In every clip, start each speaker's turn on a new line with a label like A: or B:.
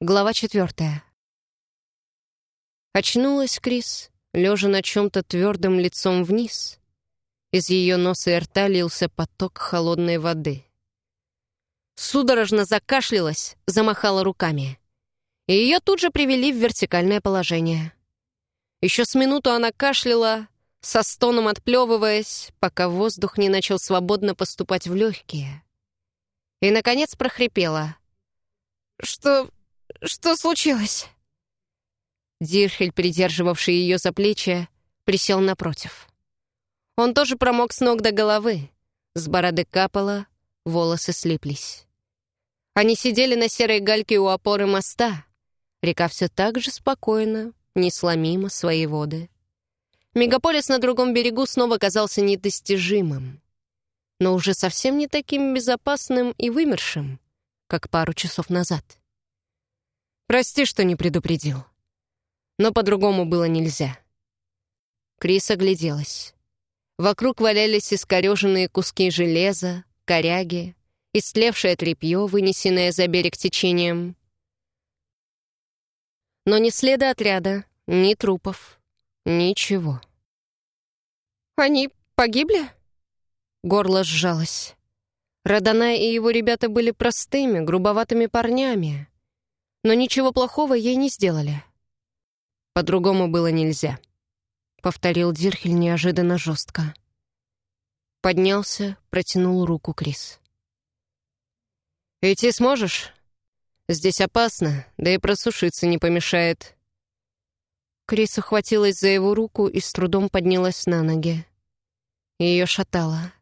A: Глава четвертая. Очнулась Крис, лежа на чем-то твердым лицом вниз. Из ее носа и рта лился поток холодной воды. Судорожно закашлялась, замахала руками. И ее тут же привели в вертикальное положение. Еще с минуту она кашляла, со стоном отплевываясь, пока воздух не начал свободно поступать в легкие. И, наконец, прохрипела. «Что... что случилось?» Дирхель, придерживавший ее за плечи, присел напротив. Он тоже промок с ног до головы. С бороды капало, волосы слиплись. Они сидели на серой гальке у опоры моста. Река все так же спокойно несла мимо свои воды. Мегаполис на другом берегу снова казался недостижимым, но уже совсем не таким безопасным и вымершим, как пару часов назад. «Прости, что не предупредил», но по-другому было нельзя. Крис огляделась. Вокруг валялись искореженные куски железа, коряги, истлевшее тряпье, вынесенное за берег течением. Но ни следа отряда, ни трупов, ничего. «Они погибли?» Горло сжалось. Радана и его ребята были простыми, грубоватыми парнями, но ничего плохого ей не сделали. По-другому было нельзя. Повторил Дирхель неожиданно жестко. Поднялся, протянул руку Крис. «Идти сможешь? Здесь опасно, да и просушиться не помешает». Крис ухватилась за его руку и с трудом поднялась на ноги. Ее шатало.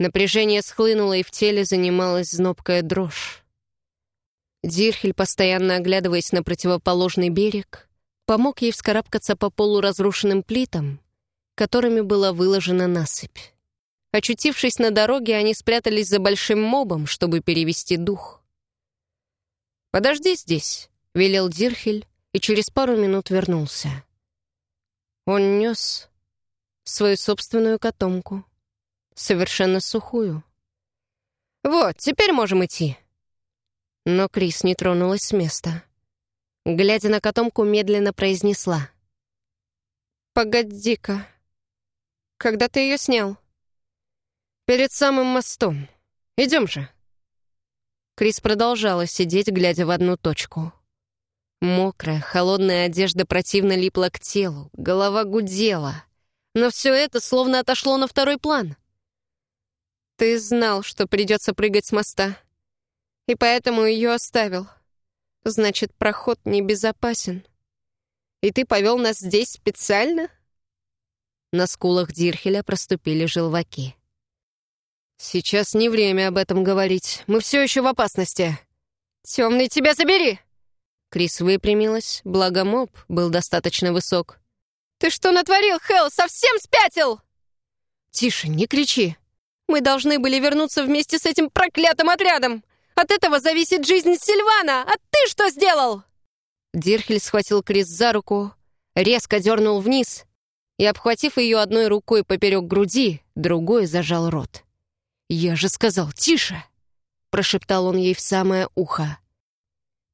A: Напряжение схлынуло, и в теле занималась знобкая дрожь. Дирхель, постоянно оглядываясь на противоположный берег, помог ей вскарабкаться по полуразрушенным плитам, которыми была выложена насыпь. Очутившись на дороге, они спрятались за большим мобом, чтобы перевести дух. «Подожди здесь», — велел Дирхель, и через пару минут вернулся. Он нес свою собственную котомку, совершенно сухую. «Вот, теперь можем идти». Но Крис не тронулась с места. Глядя на котомку, медленно произнесла. «Погоди-ка. Когда ты ее снял?» «Перед самым мостом. Идем же». Крис продолжала сидеть, глядя в одну точку. Мокрая, холодная одежда противно липла к телу, голова гудела. Но все это словно отошло на второй план. «Ты знал, что придется прыгать с моста, и поэтому ее оставил», Значит, проход небезопасен. И ты повел нас здесь специально? На скулах Дирхеля проступили желваки. Сейчас не время об этом говорить. Мы все еще в опасности. Темный, тебя забери! Крис выпрямилась, благо моб был достаточно высок. «Ты что натворил, Хелл? Совсем спятил?» «Тише, не кричи. Мы должны были вернуться вместе с этим проклятым отрядом. От этого зависит жизнь Сильвана! А ты что сделал?» Дирхель схватил Крис за руку, резко дернул вниз и, обхватив ее одной рукой поперек груди, другой зажал рот. «Я же сказал, тише!» — прошептал он ей в самое ухо.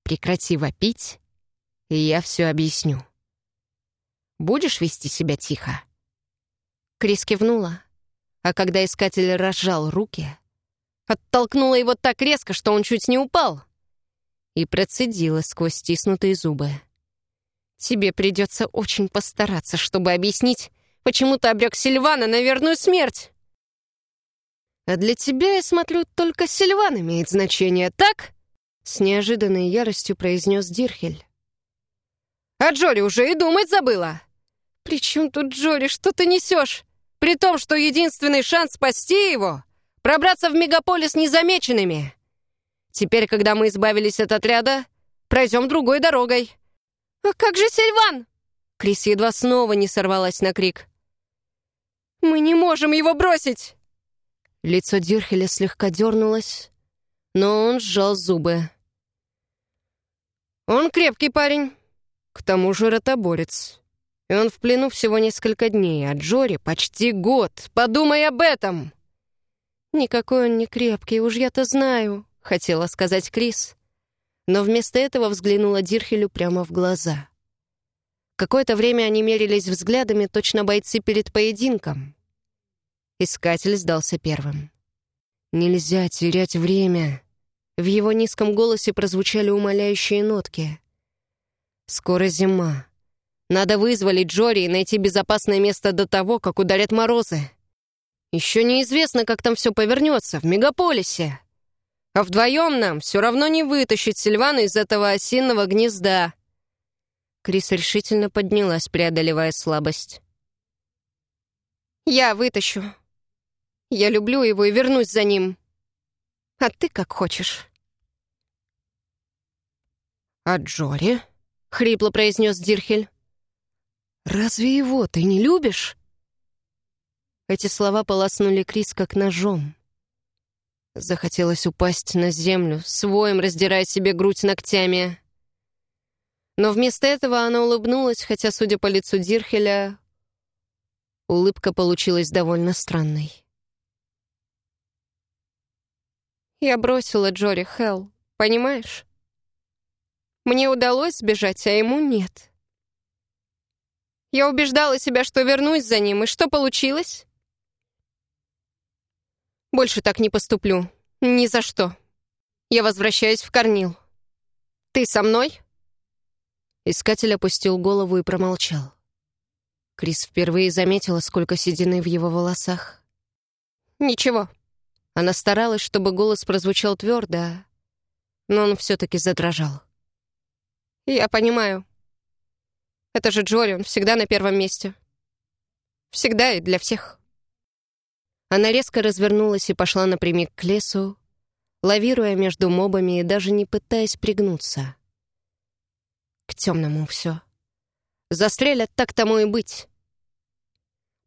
A: «Прекрати вопить, и я все объясню. Будешь вести себя тихо?» Крис кивнула, а когда искатель разжал руки, Оттолкнула его так резко, что он чуть не упал. И процедила сквозь стиснутые зубы. «Тебе придется очень постараться, чтобы объяснить, почему ты обрек Сильвана на верную смерть!» «А для тебя, я смотрю, только Сильван имеет значение, так?» С неожиданной яростью произнес Дирхель. «А Джори уже и думать забыла!» «При чем тут Джори? Что ты несешь? При том, что единственный шанс спасти его Пробраться в мегаполис незамеченными. Теперь, когда мы избавились от отряда, пройдем другой дорогой. «А как же Сильван?» Крис едва снова не сорвалась на крик. «Мы не можем его бросить!» Лицо Дюрхеля слегка дернулось, но он сжал зубы. «Он крепкий парень, к тому же ротоборец. И он в плену всего несколько дней, а Джори почти год. Подумай об этом!» «Никакой он не крепкий, уж я-то знаю», — хотела сказать Крис. но вместо этого взглянула Дирхелю прямо в глаза. Какое-то время они мерились взглядами, точно бойцы перед поединком. Искатель сдался первым. «Нельзя терять время!» В его низком голосе прозвучали умоляющие нотки. «Скоро зима. Надо вызволить Джори и найти безопасное место до того, как ударят морозы. Еще неизвестно, как там все повернется в мегаполисе. А вдвоем нам все равно не вытащить Сильвана из этого осинного гнезда». Крис решительно поднялась, преодолевая слабость. «Я вытащу. Я люблю его и вернусь за ним. А ты как хочешь». «А Джори?» — хрипло произнес Дирхель. «Разве его ты не любишь?» Эти слова полоснули Крис как ножом. Захотелось упасть на землю, своим раздирая себе грудь ногтями. Но вместо этого она улыбнулась, хотя, судя по лицу Дирхеля, улыбка получилась довольно странной. «Я бросила Джори Хелл, понимаешь? Мне удалось сбежать, а ему нет». Я убеждала себя, что вернусь за ним, и что получилось? Больше так не поступлю. Ни за что. Я возвращаюсь в Корнил. Ты со мной?» Искатель опустил голову и промолчал. Крис впервые заметила, сколько седины в его волосах. «Ничего». Она старалась, чтобы голос прозвучал твердо, но он все-таки задрожал. «Я понимаю. Это же Джори, он всегда на первом месте. Всегда и для всех. Она резко развернулась и пошла напрямик к лесу, лавируя между мобами и даже не пытаясь пригнуться. К темному все. Застрелят, так тому и быть.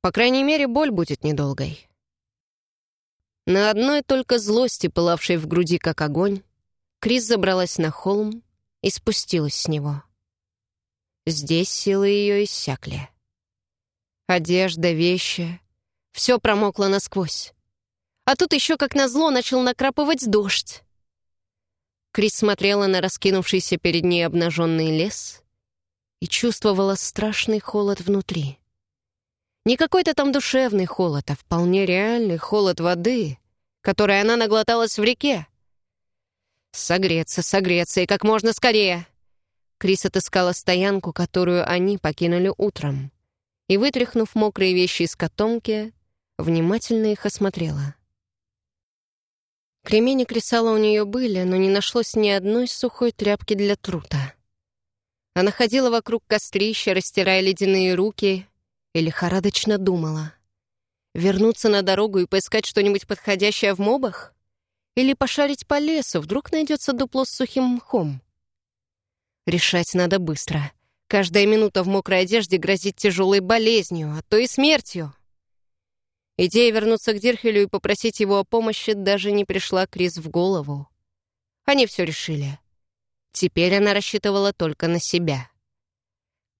A: По крайней мере, боль будет недолгой. На одной только злости, пылавшей в груди как огонь, Крис забралась на холм и спустилась с него. Здесь силы ее иссякли. Одежда, вещи — все промокло насквозь. А тут еще, как назло, начал накрапывать дождь. Крис смотрела на раскинувшийся перед ней обнаженный лес и чувствовала страшный холод внутри. Не какой-то там душевный холод, а вполне реальный холод воды, которой она наглоталась в реке. Согреться, согреться и как можно скорее. Крис отыскала стоянку, которую они покинули утром, и, вытряхнув мокрые вещи из котомки, внимательно их осмотрела. Кремень и кресала у нее были, но не нашлось ни одной сухой тряпки для трута. Она ходила вокруг кострища, растирая ледяные руки, и лихорадочно думала. Вернуться на дорогу и поискать что-нибудь подходящее в мобах? Или пошарить по лесу, вдруг найдется дупло с сухим мхом? Решать надо быстро. Каждая минута в мокрой одежде грозит тяжелой болезнью, а то и смертью. Идея вернуться к Дирхелю и попросить его о помощи даже не пришла Крис в голову. Они все решили. Теперь она рассчитывала только на себя.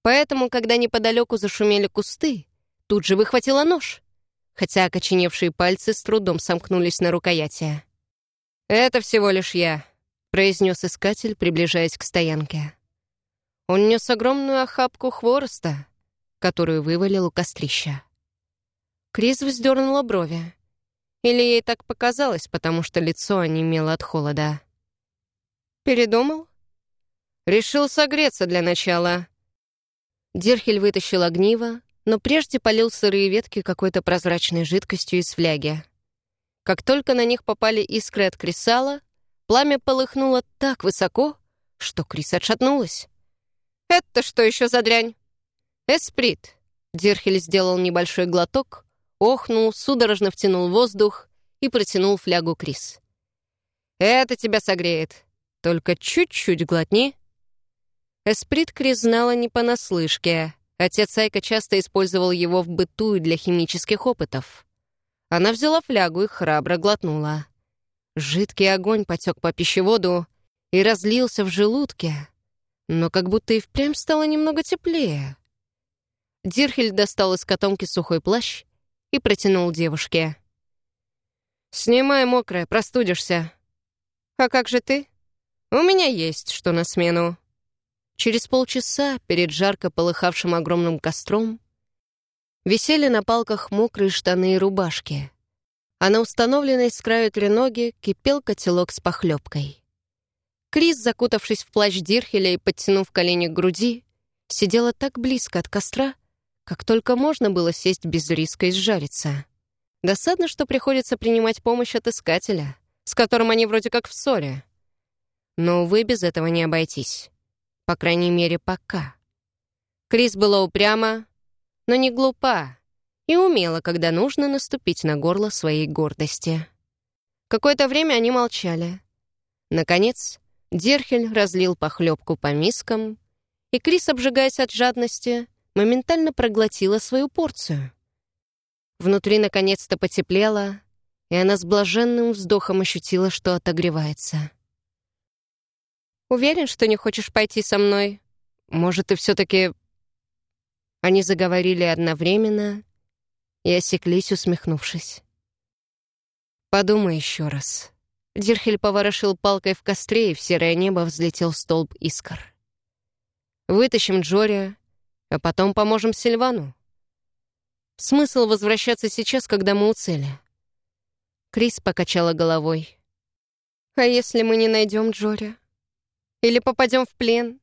A: Поэтому, когда неподалеку зашумели кусты, тут же выхватила нож, хотя окоченевшие пальцы с трудом сомкнулись на рукояти. «Это всего лишь я», — произнес искатель, приближаясь к стоянке. Он нес огромную охапку хвороста, которую вывалил у кострища. Крис вздернула брови. Или ей так показалось, потому что лицо онемело от холода. «Передумал?» «Решил согреться для начала». Дирхель вытащил огниво, но прежде полил сырые ветки какой-то прозрачной жидкостью из фляги. Как только на них попали искры от кресала, пламя полыхнуло так высоко, что Крис отшатнулась. «Это что еще за дрянь?» «Эсприт». Дирхель сделал небольшой глоток, охнул, судорожно втянул воздух и протянул флягу Крис. «Это тебя согреет. Только чуть-чуть глотни». Эсприт Крис знала не понаслышке. Отец Айка часто использовал его в быту и для химических опытов. Она взяла флягу и храбро глотнула. Жидкий огонь потек по пищеводу и разлился в желудке, но как будто и впрямь стало немного теплее. Дирхель достал из котомки сухой плащ и протянул девушке. «Снимай мокрое, простудишься». «А как же ты?» У меня есть что на смену». Через полчаса перед жарко полыхавшим огромным костром висели на палках мокрые штаны и рубашки, а на установленной с краю треноге кипел котелок с похлебкой. Крис, закутавшись в плащ Дирхеля и подтянув колени к груди, сидела так близко от костра, как только можно было сесть без риска и сжариться. Досадно, что приходится принимать помощь от искателя, с которым они вроде как в ссоре. Но, увы, без этого не обойтись. По крайней мере, пока. Крис была упряма, но не глупа и умела, когда нужно наступить на горло своей гордости. Какое-то время они молчали. Наконец, Дерхель разлил похлебку по мискам, и Крис, обжигаясь от жадности, моментально проглотила свою порцию. Внутри наконец-то потеплело, и она с блаженным вздохом ощутила, что отогревается. «Уверен, что не хочешь пойти со мной? Может, ты все-таки...» Они заговорили одновременно и осеклись, усмехнувшись. «Подумай еще раз». Дирхель поворошил палкой в костре, и в серое небо взлетел столб искр. «Вытащим Джори, а потом поможем Сильвану. Смысл возвращаться сейчас, когда мы у цели?» Крис покачала головой. «А если мы не найдем Джори? Или попадем в плен?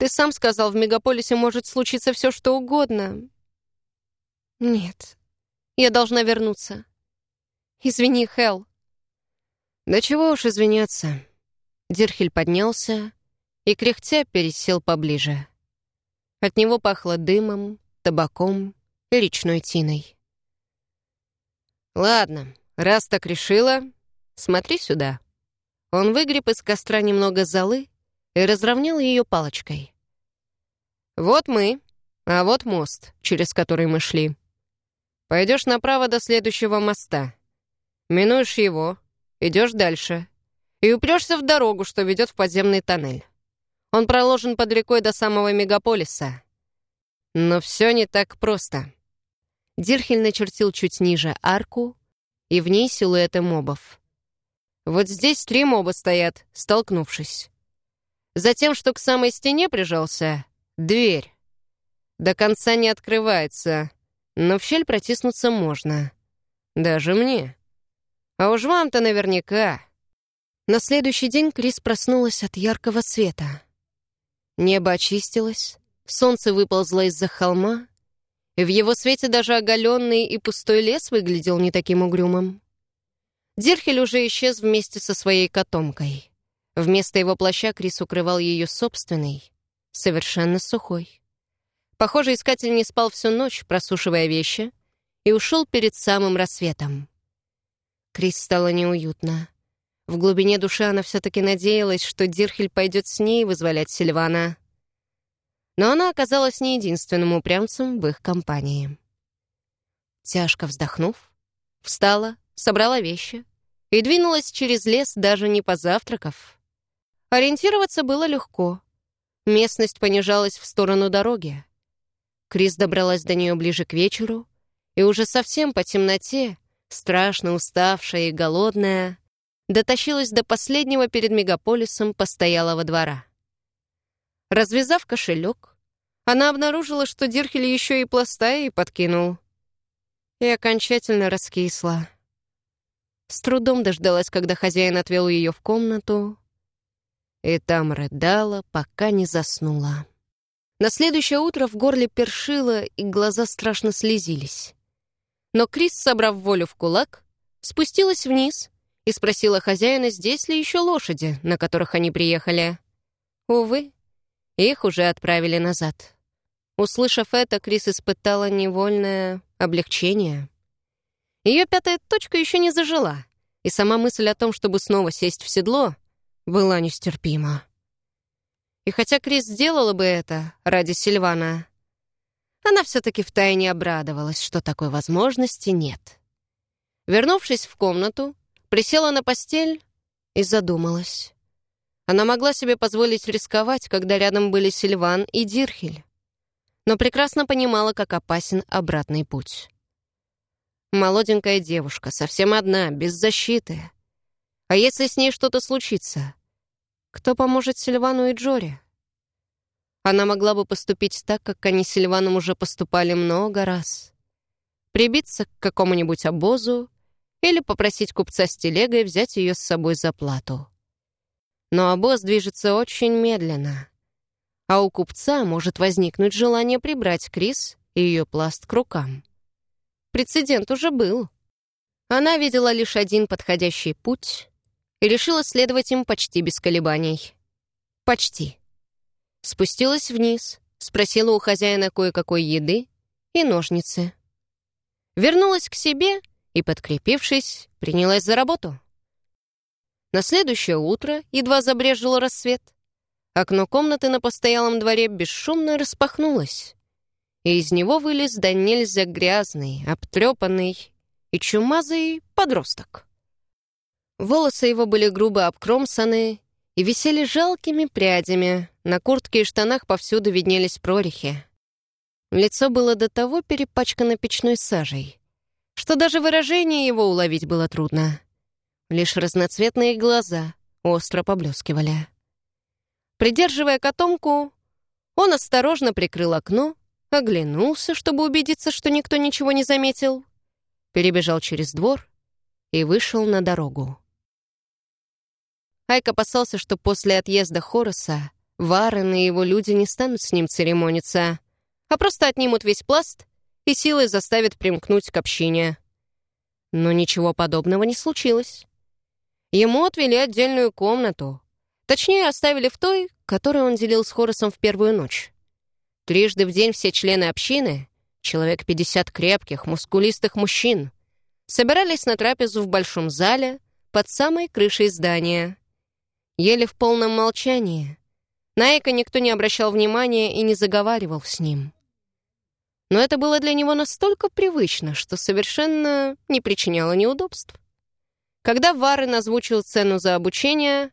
A: Ты сам сказал, в мегаполисе может случиться все, что угодно. Нет, я должна вернуться. Извини, Хел. Да чего уж извиняться. Дирхель поднялся и, кряхтя, пересел поближе. От него пахло дымом, табаком и речной тиной. «Ладно, раз так решила, смотри сюда». Он выгреб из костра немного золы и разровнял ее палочкой. «Вот мы, а вот мост, через который мы шли. Пойдешь направо до следующего моста. Минуешь его, идешь дальше и упрешься в дорогу, что ведет в подземный тоннель. Он проложен под рекой до самого мегаполиса. Но все не так просто». Дирхель начертил чуть ниже арку, и в ней силуэты мобов. Вот здесь три моба стоят, столкнувшись. Затем, что к самой стене прижался, дверь. До конца не открывается, но в щель протиснуться можно. Даже мне. А уж вам-то наверняка. На следующий день Крис проснулась от яркого света. Небо очистилось, солнце выползло из-за холма, в его свете даже оголенный и пустой лес выглядел не таким угрюмым. Дирхель уже исчез вместе со своей котомкой. Вместо его плаща Крис укрывал ее собственный, совершенно сухой. Похоже, искатель не спал всю ночь, просушивая вещи, и ушел перед самым рассветом. Крис стало неуютно. В глубине души она все-таки надеялась, что Дирхель пойдет с ней вызволять Сильвана. Но она оказалась не единственным упрямцем в их компании. Тяжко вздохнув, встала, собрала вещи и двинулась через лес, даже не позавтракав. Ориентироваться было легко. Местность понижалась в сторону дороги. Крис добралась до нее ближе к вечеру, и уже совсем по темноте, страшно уставшая и голодная, дотащилась до последнего перед мегаполисом постоялого двора. Развязав кошелек, она обнаружила, что Дирхель еще и пластая и подкинул. И окончательно раскисла. С трудом дождалась, когда хозяин отвел ее в комнату, и там рыдала, пока не заснула. На следующее утро в горле першило, и глаза страшно слезились. Но Крис, собрав волю в кулак, спустилась вниз и спросила хозяина, здесь ли еще лошади, на которых они приехали. Увы, их уже отправили назад. Услышав это, Крис испытала невольное облегчение. Ее пятая точка еще не зажила, и сама мысль о том, чтобы снова сесть в седло, была нестерпима. И хотя Крис сделала бы это ради Сильвана, она все-таки втайне обрадовалась, что такой возможности нет. Вернувшись в комнату, присела на постель и задумалась. Она могла себе позволить рисковать, когда рядом были Сильван и Дирхель, но прекрасно понимала, как опасен обратный путь. Молоденькая девушка, совсем одна, без защиты. А если с ней что-то случится? кто поможет Сильвану и Джоре. Она могла бы поступить так, как они с Сильваном уже поступали много раз. Прибиться к какому-нибудь обозу или попросить купца с телегой взять ее с собой за плату. Но обоз движется очень медленно, а у купца может возникнуть желание прибрать Крис и ее пласт к рукам. Прецедент уже был. Она видела лишь один подходящий путь и решила следовать им почти без колебаний. Почти. Спустилась вниз, спросила у хозяина кое-какой еды и ножницы. Вернулась к себе и, подкрепившись, принялась за работу. На следующее утро едва забрежил рассвет. Окно комнаты на постоялом дворе бесшумно распахнулось, и из него вылез да нельзя грязный, обтрепанный и чумазый подросток. Волосы его были грубо обкромсаны и висели жалкими прядями, на куртке и штанах повсюду виднелись прорехи. Лицо было до того перепачкано печной сажей, что даже выражение его уловить было трудно. Лишь разноцветные глаза остро поблескивали. Придерживая котомку, он осторожно прикрыл окно, оглянулся, чтобы убедиться, что никто ничего не заметил, перебежал через двор и вышел на дорогу. Айк опасался, что после отъезда Хороса Варен и его люди не станут с ним церемониться, а просто отнимут весь пласт и силой заставят примкнуть к общине. Но ничего подобного не случилось. Ему отвели отдельную комнату. Точнее, оставили в той, которую он делил с Хоросом в первую ночь. Трижды в день все члены общины, человек 50 крепких, мускулистых мужчин, собирались на трапезу в большом зале под самой крышей здания. Ели в полном молчании. На Эйка никто не обращал внимания и не заговаривал с ним. Но это было для него настолько привычно, что совершенно не причиняло неудобств. Когда Варрен озвучил цену за обучение,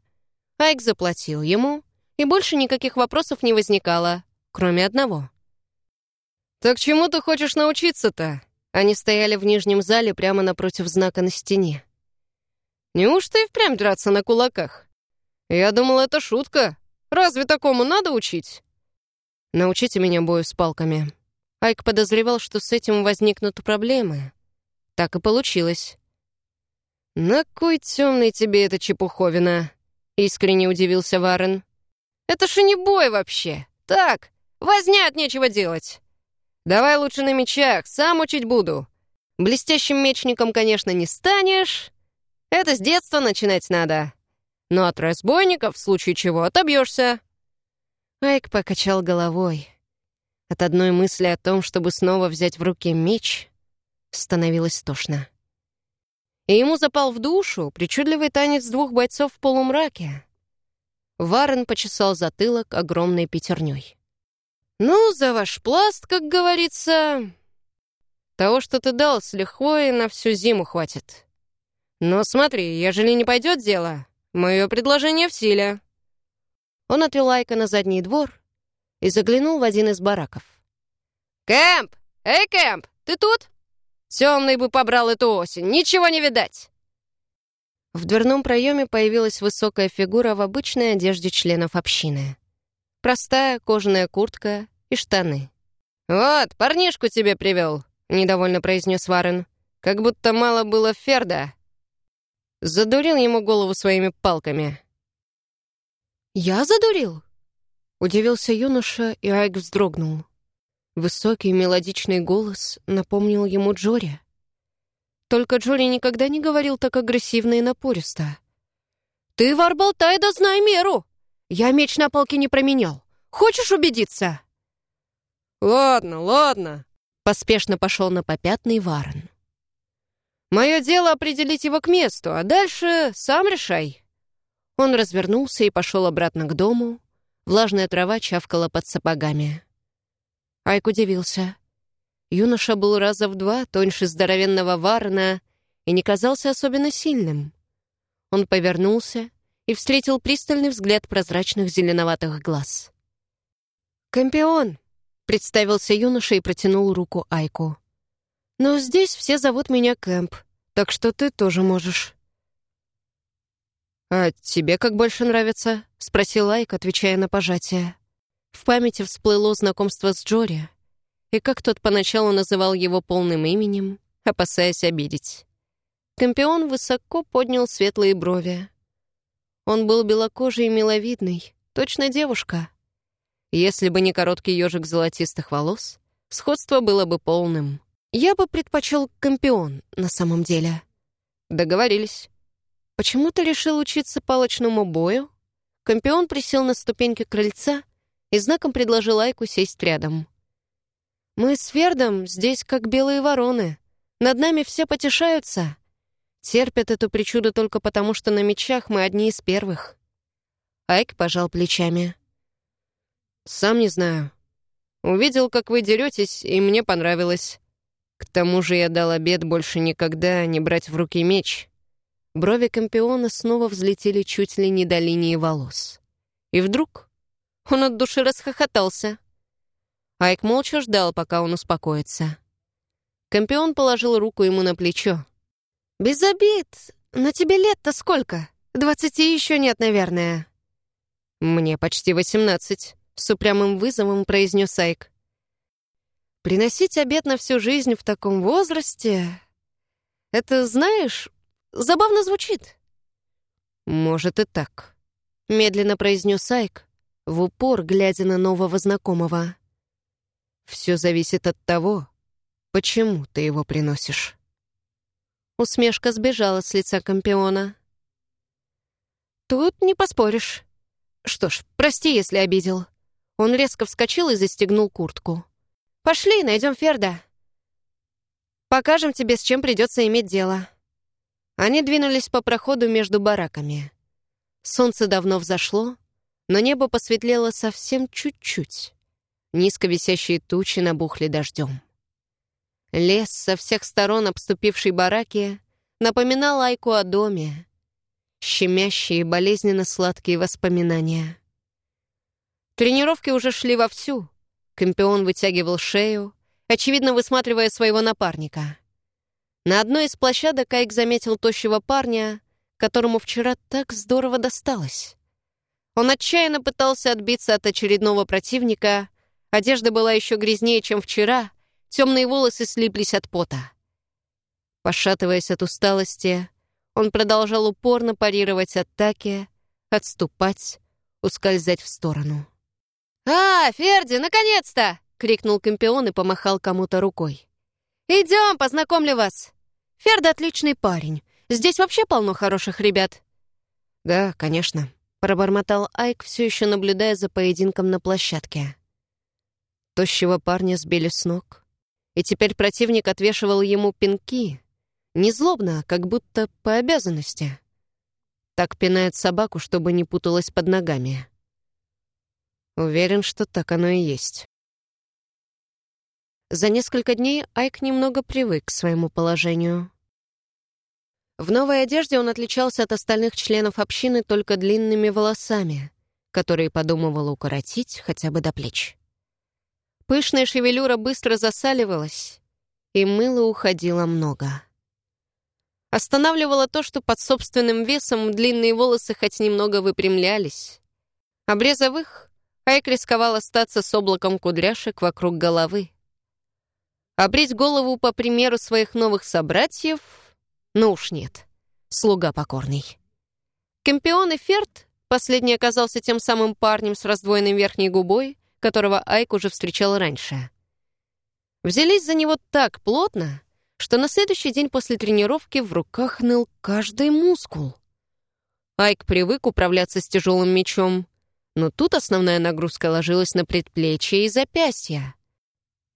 A: Айк заплатил ему, и больше никаких вопросов не возникало, кроме одного. «Так чему ты хочешь научиться-то?» Они стояли в нижнем зале прямо напротив знака на стене. «Неужто и впрямь драться на кулаках? Я думал, это шутка. Разве такому надо учить?» «Научите меня бою с палками», Айк подозревал, что с этим возникнут проблемы. Так и получилось. «На кой темный тебе эта чепуховина?» — искренне удивился Варен. «Это же не бой вообще! Так, возня от нечего делать! Давай лучше на мечах, сам учить буду. Блестящим мечником, конечно, не станешь. Это с детства начинать надо. Но от разбойников, в случае чего, отобьешься». Айк покачал головой. От одной мысли о том, чтобы снова взять в руки меч, становилось тошно. И ему запал в душу причудливый танец двух бойцов в полумраке. Варен почесал затылок огромной пятерней. «Ну, за ваш пласт, как говорится, того, что ты дал, с лихвой на всю зиму хватит. Но смотри, ежели не пойдет дело, мое предложение в силе». Он отвел Айка на задний двор и заглянул в один из бараков. «Кэмп! Эй, Кэмп, ты тут? Темный бы побрал эту осень, ничего не видать!» В дверном проеме появилась высокая фигура в обычной одежде членов общины. Простая кожаная куртка и штаны. «Вот, парнишку тебе привел», — недовольно произнес Варен. «Как будто мало было Ферда». Задурил ему голову своими палками. «Я задурил?» Удивился юноша, и Айк вздрогнул. Высокий мелодичный голос напомнил ему Джори. Только Джори никогда не говорил так агрессивно и напористо. «Ты, вар, болтай, да знай меру! Я меч на палке не променял. Хочешь убедиться?» «Ладно, ладно», — поспешно пошел на попятный Варен. «Мое дело определить его к месту, а дальше сам решай». Он развернулся и пошел обратно к дому, Влажная трава чавкала под сапогами. Айк удивился. Юноша был раза в два тоньше здоровенного варна и не казался особенно сильным. Он повернулся и встретил пристальный взгляд прозрачных зеленоватых глаз. «Кампион!» — представился юноша и протянул руку Айку. «Но здесь все зовут меня Кэмп, так что ты тоже можешь». «А тебе как больше нравится?» — спросил Айк, отвечая на пожатие. В памяти всплыло знакомство с Джори, и как тот поначалу называл его полным именем, опасаясь обидеть. Компион высоко поднял светлые брови. Он был белокожий и миловидный, точно девушка. Если бы не короткий ежик золотистых волос, сходство было бы полным. Я бы предпочел компион на самом деле. Договорились. Почему ты решил учиться палочному бою? Компион присел на ступеньки крыльца и знаком предложил Айку сесть рядом. «Мы с Фердом здесь как белые вороны. Над нами все потешаются. Терпят эту причуду только потому, что на мечах мы одни из первых». Айк пожал плечами. «Сам не знаю. Увидел, как вы деретесь, и мне понравилось. К тому же я дал обед больше никогда не брать в руки меч». Брови Компиона снова взлетели чуть ли не до линии волос. И вдруг он от души расхохотался. Айк молча ждал, пока он успокоится. Компион положил руку ему на плечо. «Без обид, но тебе лет-то сколько? Двадцати еще нет, наверное». «Мне почти восемнадцать», — с упрямым вызовом произнес Айк. «Приносить обед на всю жизнь в таком возрасте... Это, знаешь, Забавно звучит». «Может и так», — медленно произнес Айк, в упор глядя на нового знакомого. «Все зависит от того, почему ты его приносишь». Усмешка сбежала с лица компиона. «Тут не поспоришь. Что ж, прости, если обидел». Он резко вскочил и застегнул куртку. «Пошли, найдем Ферда. Покажем тебе, с чем придется иметь дело». Они двинулись по проходу между бараками. Солнце давно взошло, но небо посветлело совсем чуть-чуть. Низко висящие тучи набухли дождем. Лес, со всех сторон обступивший бараки, напоминал Айку о доме. Щемящие, болезненно сладкие воспоминания. Тренировки уже шли вовсю. Компион вытягивал шею, очевидно высматривая своего напарника. На одной из площадок Айк заметил тощего парня, которому вчера так здорово досталось. Он отчаянно пытался отбиться от очередного противника, одежда была еще грязнее, чем вчера, темные волосы слиплись от пота. Пошатываясь от усталости, он продолжал упорно парировать атаки, отступать, ускользать в сторону. «А, Ферди, наконец-то!» — крикнул Компион и помахал кому-то рукой. «Идем, познакомлю вас!» Ферд отличный парень. Здесь вообще полно хороших ребят». «Да, конечно», — пробормотал Айк, все еще наблюдая за поединком на площадке. Тощего парня сбили с ног, и теперь противник отвешивал ему пинки, не злобно, а как будто по обязанности. Так пинает собаку, чтобы не путалась под ногами. Уверен, что так оно и есть. За несколько дней Айк немного привык к своему положению. В новой одежде он отличался от остальных членов общины только длинными волосами, которые подумывал укоротить хотя бы до плеч. Пышная шевелюра быстро засаливалась, и мыла уходило много. Останавливало то, что под собственным весом длинные волосы хоть немного выпрямлялись. Обрезав их, Айк рисковал остаться с облаком кудряшек вокруг головы. Обрить голову по примеру своих новых собратьев? Ну уж нет. Слуга покорный. Кемпион и последний оказался тем самым парнем с раздвоенной верхней губой, которого Айк уже встречал раньше. Взялись за него так плотно, что на следующий день после тренировки в руках ныл каждый мускул. Айк привык управляться с тяжелым мечом, но тут основная нагрузка ложилась на предплечье и запястья.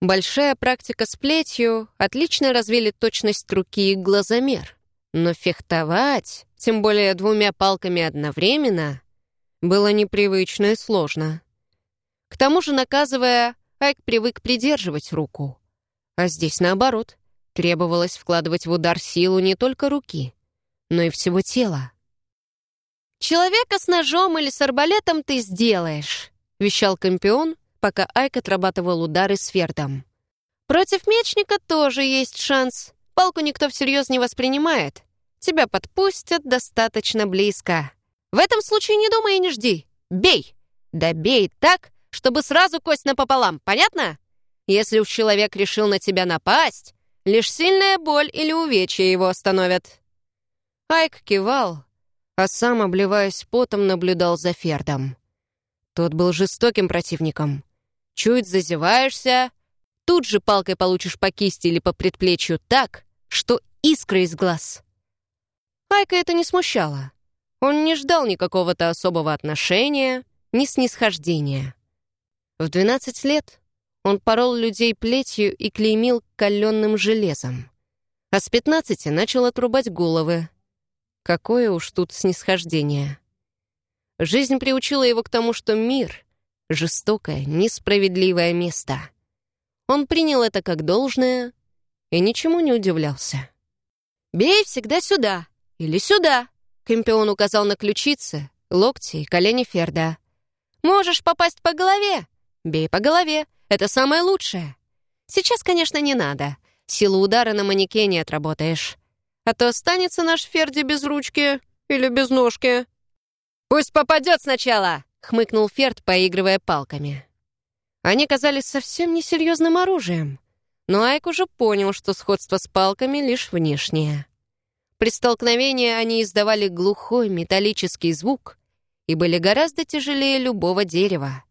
A: Большая практика с плетью отлично развили точность руки и глазомер. Но фехтовать, тем более двумя палками одновременно, было непривычно и сложно. К тому же, наказывая, Айк привык придерживать руку. А здесь, наоборот, требовалось вкладывать в удар силу не только руки, но и всего тела. «Человека с ножом или с арбалетом ты сделаешь», — вещал Компион, пока Айк отрабатывал удары с Фердом. «Против мечника тоже есть шанс. Палку никто всерьез не воспринимает. Тебя подпустят достаточно близко. В этом случае не думай и не жди. Бей! Да бей так, чтобы сразу кость напополам, понятно? Если уж человек решил на тебя напасть, лишь сильная боль или увечья его остановят». Айк кивал, а сам, обливаясь потом, наблюдал за Фердом. Тот был жестоким противником. Чуть зазеваешься, тут же палкой получишь по кисти или по предплечью так, что искры из глаз. Айка это не смущало. Он не ждал никакого-то особого отношения, ни снисхождения. В 12 лет он порол людей плетью и клеймил каленным железом. А с 15 начал отрубать головы. Какое уж тут снисхождение. Жизнь приучила его к тому, что мир — жестокое, несправедливое место. Он принял это как должное и ничему не удивлялся. «Бей всегда сюда или сюда», — Кэмпион указал на ключицы, локти и колени Ферда. «Можешь попасть по голове. Бей по голове. Это самое лучшее. Сейчас, конечно, не надо. Силу удара на манекене отработаешь. А то останется наш Ферди без ручки или без ножки». «Пусть попадет сначала!» — хмыкнул Ферд, поигрывая палками. Они казались совсем несерьезным оружием, но Айк уже понял, что сходство с палками лишь внешнее. При столкновении они издавали глухой металлический звук и были гораздо тяжелее любого дерева.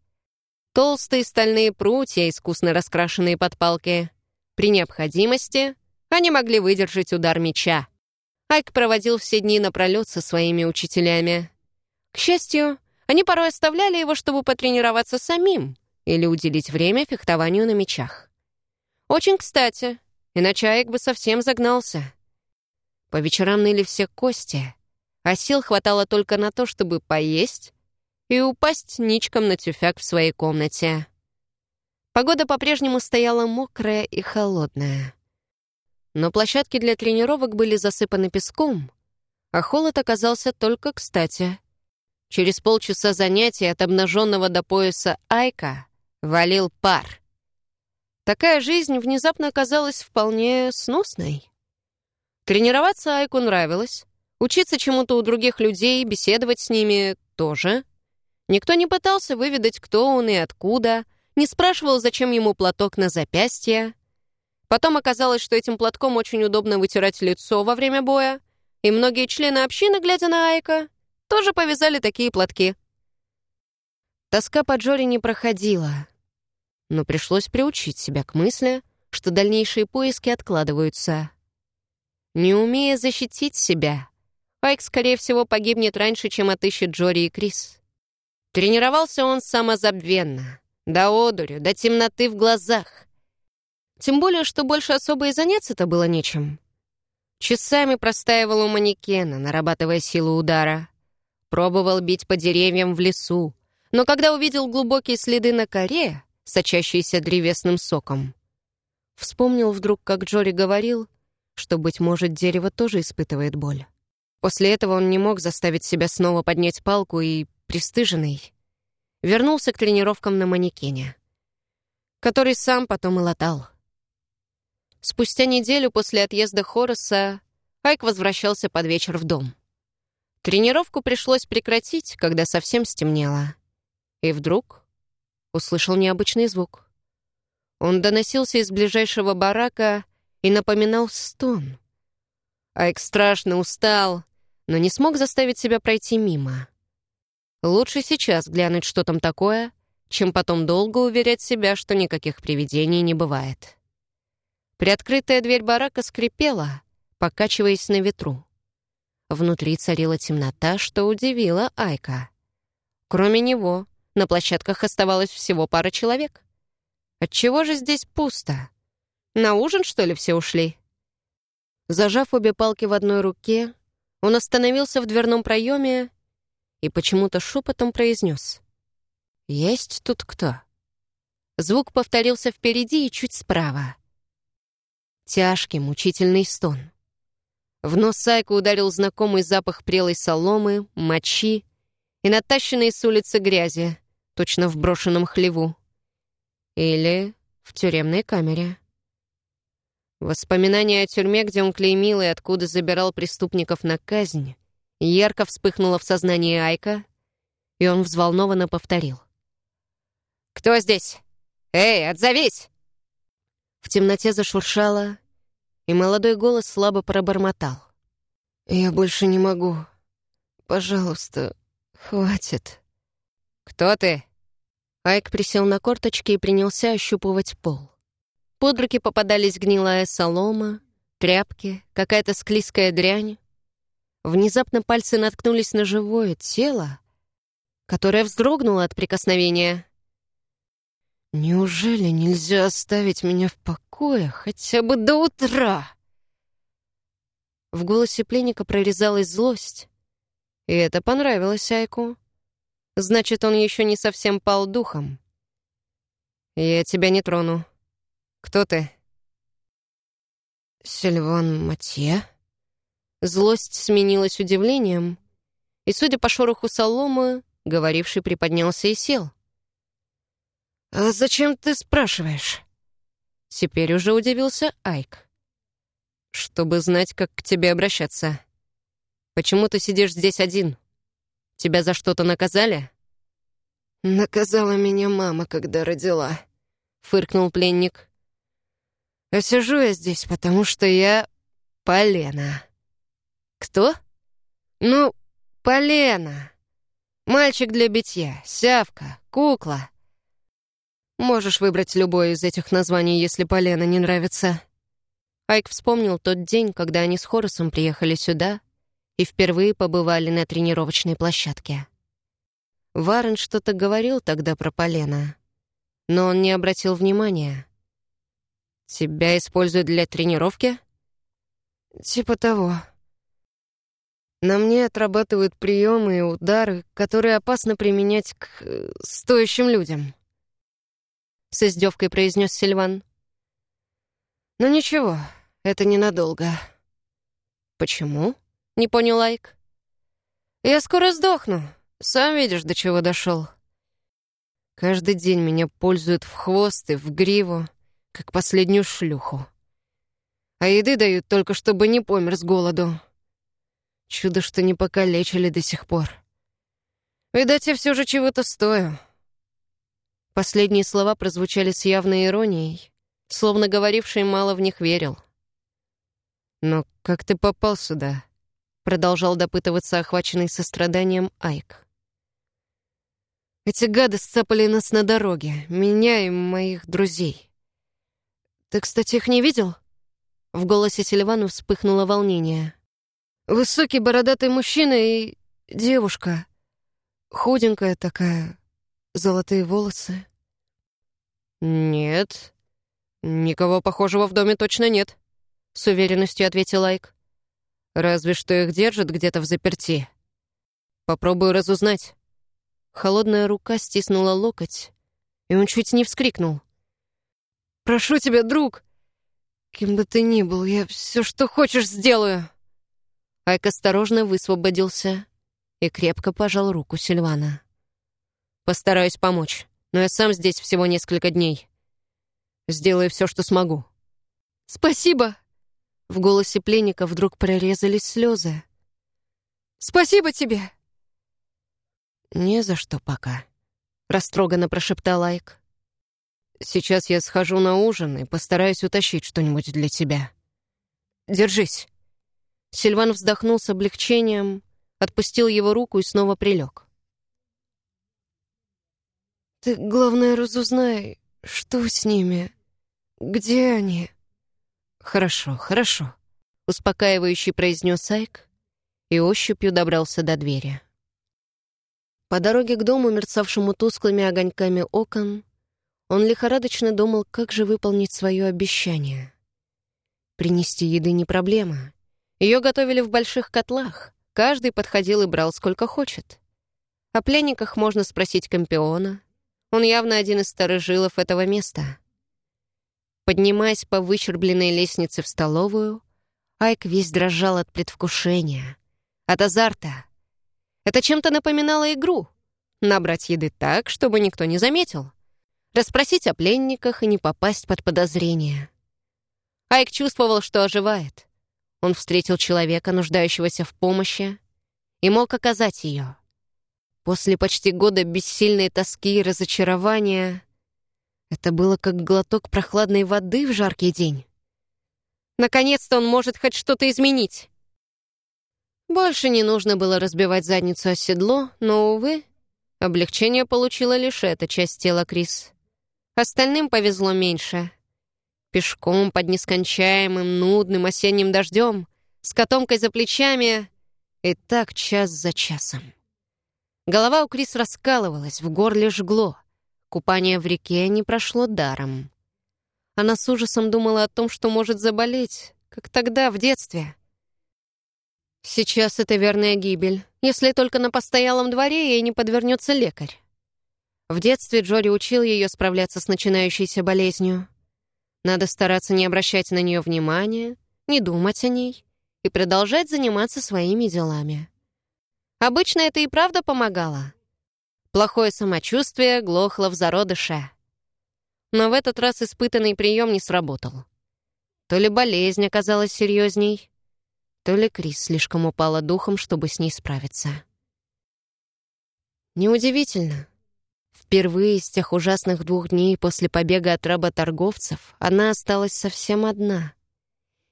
A: Толстые стальные прутья, искусно раскрашенные под палки. При необходимости они могли выдержать удар меча. Айк проводил все дни напролет со своими учителями. К счастью, они порой оставляли его, чтобы потренироваться самим или уделить время фехтованию на мечах. Очень кстати, иначе Айк бы совсем загнался. По вечерам ныли все кости, а сил хватало только на то, чтобы поесть и упасть ничком на тюфяк в своей комнате. Погода по-прежнему стояла мокрая и холодная. Но площадки для тренировок были засыпаны песком, а холод оказался только кстати. Через полчаса занятий от обнаженного до пояса Айка валил пар. Такая жизнь внезапно оказалась вполне сносной. Тренироваться Айку нравилось, учиться чему-то у других людей, беседовать с ними тоже. Никто не пытался выведать, кто он и откуда, не спрашивал, зачем ему платок на запястье. Потом оказалось, что этим платком очень удобно вытирать лицо во время боя, и многие члены общины, глядя на Айка, тоже повязали такие платки. Тоска по Джоли не проходила, но пришлось приучить себя к мысли, что дальнейшие поиски откладываются. Не умея защитить себя, Айк, скорее всего, погибнет раньше, чем отыщет Джори и Крис. Тренировался он самозабвенно, до одурю, до темноты в глазах, тем более, что больше особо и заняться-то было нечем. Часами простаивал у манекена, нарабатывая силу удара. Пробовал бить по деревьям в лесу, но когда увидел глубокие следы на коре, сочащиеся древесным соком, вспомнил вдруг, как Джори говорил, что, быть может, дерево тоже испытывает боль. После этого он не мог заставить себя снова поднять палку и, пристыженный, вернулся к тренировкам на манекене, который сам потом и латал. Спустя неделю после отъезда Хорреса Айк возвращался под вечер в дом. Тренировку пришлось прекратить, когда совсем стемнело. И вдруг услышал необычный звук. Он доносился из ближайшего барака и напоминал стон. Айк страшно устал, но не смог заставить себя пройти мимо. Лучше сейчас глянуть, что там такое, чем потом долго уверять себя, что никаких привидений не бывает. Приоткрытая дверь барака скрипела, покачиваясь на ветру. Внутри царила темнота, что удивило Айка. Кроме него, на площадках оставалось всего пара человек. Отчего же здесь пусто? На ужин, что ли, все ушли? Зажав обе палки в одной руке, он остановился в дверном проеме и почему-то шепотом произнес. «Есть тут кто?» Звук повторился впереди и чуть справа. Тяжкий, мучительный стон. В нос Сайку ударил знакомый запах прелой соломы, мочи и натащенной с улицы грязи, точно в брошенном хлеву. Или в тюремной камере. Воспоминания о тюрьме, где он клеймил и откуда забирал преступников на казнь, ярко вспыхнуло в сознании Айка, и он взволнованно повторил. «Кто здесь? Эй, отзовись!» В темноте зашуршало, и молодой голос слабо пробормотал. «Я больше не могу. Пожалуйста, хватит». «Кто ты?» Айк присел на корточки и принялся ощупывать пол. Под руки попадались гнилая солома, тряпки, какая-то склизкая дрянь. Внезапно пальцы наткнулись на живое тело, которое вздрогнуло от прикосновения. «Неужели нельзя оставить меня в покое хотя бы до утра?» В голосе пленника прорезалась злость, и это понравилось Айку. Значит, он еще не совсем пал духом. «Я тебя не трону. Кто ты?» «Сильван Матье?» Злость сменилась удивлением, и, судя по шороху соломы, говоривший приподнялся и сел. «А зачем ты спрашиваешь?» Теперь уже удивился Айк. «Чтобы знать, как к тебе обращаться. Почему ты сидишь здесь один? Тебя за что-то наказали?» «Наказала меня мама, когда родила», — фыркнул пленник. «А сижу я здесь, потому что я полена». «Кто?» «Ну, полена. Мальчик для битья, сявка, кукла. Можешь выбрать любое из этих названий, если полена не нравится». Айк вспомнил тот день, когда они с Хоросом приехали сюда и впервые побывали на тренировочной площадке. Варен что-то говорил тогда про полена, но он не обратил внимания. «Тебя используют для тренировки?» «Типа того», на мне отрабатывают приемы и удары, которые опасно применять к э, стоящим людям. С издевкой произнес Сильван. Но ничего, это ненадолго. Почему? Не понял Айк. Я скоро сдохну. Сам видишь, до чего дошел. Каждый день меня пользуют в хвост и в гриву, как последнюю шлюху. А еды дают только, чтобы не помер с голоду. Чудо, что не покалечили до сих пор. Видать, я все же чего-то стою. Последние слова прозвучали с явной иронией, словно говоривший мало в них верил. «Но как ты попал сюда?» — продолжал допытываться охваченный состраданием Айк. «Эти гады сцапали нас на дороге, меня и моих друзей. Ты, кстати, их не видел?» В голосе Сильвана вспыхнуло волнение. Высокий бородатый мужчина и девушка. Худенькая такая, золотые волосы. «Нет, никого похожего в доме точно нет», — с уверенностью ответил Лайк. «Разве что их держат где-то в заперти. Попробую разузнать». Холодная рука стиснула локоть, и он чуть не вскрикнул. «Прошу тебя, друг! Кем бы ты ни был, я все, что хочешь, сделаю!» Айк осторожно высвободился и крепко пожал руку Сильвана. «Постараюсь помочь, но я сам здесь всего несколько дней. Сделаю все, что смогу». «Спасибо!» В голосе пленника вдруг прорезались слезы. «Спасибо тебе!» «Не за что пока», — растроганно прошептал Айк. «Сейчас я схожу на ужин и постараюсь утащить что-нибудь для тебя. Держись». Сильван вздохнул с облегчением, отпустил его руку и снова прилег. «Ты, главное, разузнай, что с ними? Где они?» «Хорошо, хорошо», — успокаивающий произнес Айк и ощупью добрался до двери. По дороге к дому, мерцавшему тусклыми огоньками окон, он лихорадочно думал, как же выполнить свое обещание. Принести еды не проблема. Ее готовили в больших котлах. Каждый подходил и брал сколько хочет. О пленниках можно спросить Компиона. Он явно один из старожилов этого места. Поднимаясь по выщербленной лестнице в столовую, Айк весь дрожал от предвкушения, от азарта. Это чем-то напоминало игру. Набрать еды так, чтобы никто не заметил. Расспросить о пленниках и не попасть под подозрение. Айк чувствовал, что оживает. Он встретил человека, нуждающегося в помощи, и мог оказать ее. После почти года бессильной тоски и разочарования это было как глоток прохладной воды в жаркий день. Наконец-то он может хоть что-то изменить. Больше не нужно было разбивать задницу о седло, но, увы, облегчение получила лишь эта часть тела Крис. Остальным повезло меньше. Пешком под нескончаемым, нудным осенним дождем, с котомкой за плечами, и так час за часом. Голова у Крис раскалывалась, в горле жгло. Купание в реке не прошло даром. Она с ужасом думала о том, что может заболеть, как тогда, в детстве. Сейчас это верная гибель, если только на постоялом дворе ей не подвернется лекарь. В детстве Джори учил ее справляться с начинающейся болезнью. Надо стараться не обращать на нее внимания, не думать о ней и продолжать заниматься своими делами. Обычно это и правда помогало. Плохое самочувствие глохло в зародыше. Но в этот раз испытанный прием не сработал. То ли болезнь оказалась серьезней, то ли Крис слишком упала духом, чтобы с ней справиться. Неудивительно. Впервые с тех ужасных двух дней после побега от работорговцев она осталась совсем одна.